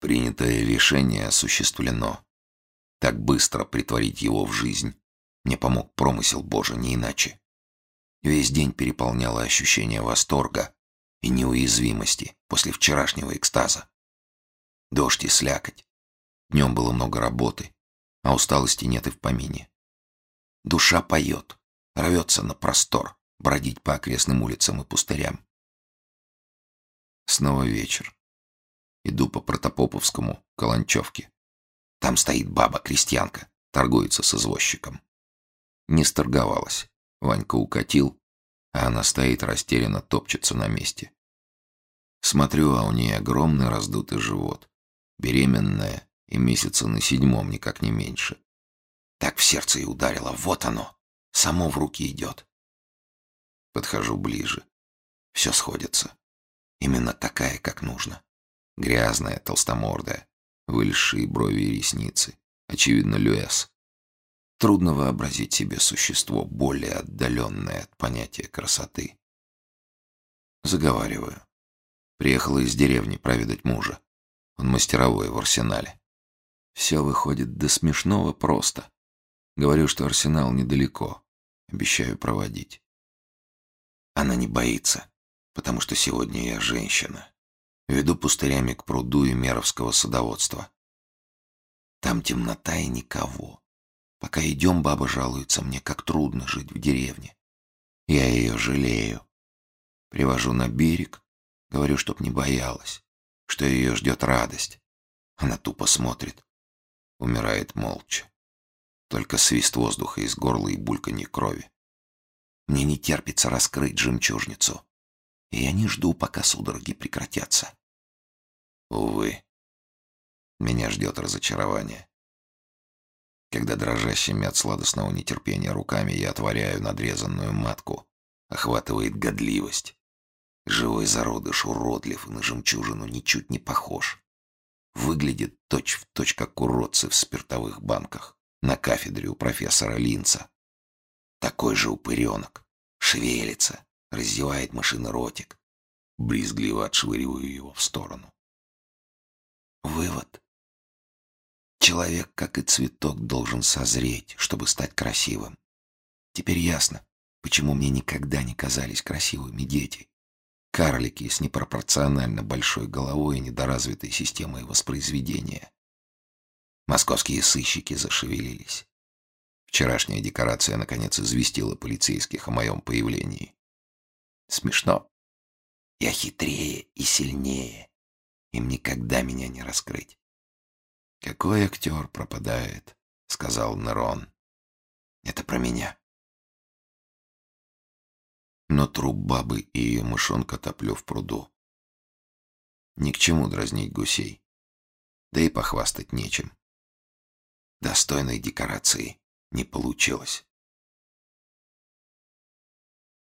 Принятое решение осуществлено. Так быстро притворить его в жизнь мне помог промысел Божий, не иначе. Весь день переполняло ощущение восторга и неуязвимости после вчерашнего экстаза. Дождь и слякоть. Днем было много работы, а усталости нет и в помине. Душа поет, рвется на простор, бродить по окрестным улицам и пустырям. Снова вечер. Иду по Протопоповскому, Каланчевке. Там стоит баба-крестьянка, торгуется с извозчиком. Не сторговалась. Ванька укатил, а она стоит растерянно, топчется на месте. Смотрю, а у нее огромный раздутый живот. Беременная и месяца на седьмом, никак не меньше. Так в сердце и ударило. Вот оно. Само в руки идет. Подхожу ближе. Все сходится. Именно такая, как нужно. Грязная, толстомордая, вылезшие брови и ресницы. Очевидно, Люэс. Трудно вообразить себе существо, более отдаленное от понятия красоты. Заговариваю. Приехала из деревни проведать мужа. Он мастеровой в арсенале. Все выходит до смешного просто. Говорю, что арсенал недалеко. Обещаю проводить. Она не боится, потому что сегодня я женщина. Веду пустырями к пруду и меровского садоводства. Там темнота и никого. Пока идем, баба жалуется мне, как трудно жить в деревне. Я ее жалею. Привожу на берег, говорю, чтоб не боялась, что ее ждет радость. Она тупо смотрит, умирает молча. Только свист воздуха из горла и бульканье крови. Мне не терпится раскрыть жемчужницу. И я не жду, пока судороги прекратятся. Увы, меня ждет разочарование. Когда дрожащими от сладостного нетерпения руками я отворяю надрезанную матку, охватывает годливость. Живой зародыш уродлив и на жемчужину ничуть не похож. Выглядит точь-в-точь, точь, как уродцы в спиртовых банках на кафедре у профессора Линца. Такой же упыренок. Шевелится, раздевает машины ротик. Брезгливо отшвыриваю его в сторону. Вывод. Человек, как и цветок, должен созреть, чтобы стать красивым. Теперь ясно, почему мне никогда не казались красивыми дети. Карлики с непропорционально большой головой и недоразвитой системой воспроизведения. Московские сыщики зашевелились. Вчерашняя декорация наконец известила полицейских о моем появлении. Смешно. Я хитрее и сильнее. Им никогда меня не раскрыть. «Какой актер пропадает?» — сказал Нерон. «Это про меня». Но труп бабы и ее мышонка топлю в пруду. Ни к чему дразнить гусей. Да и похвастать нечем. Достойной декорации не получилось.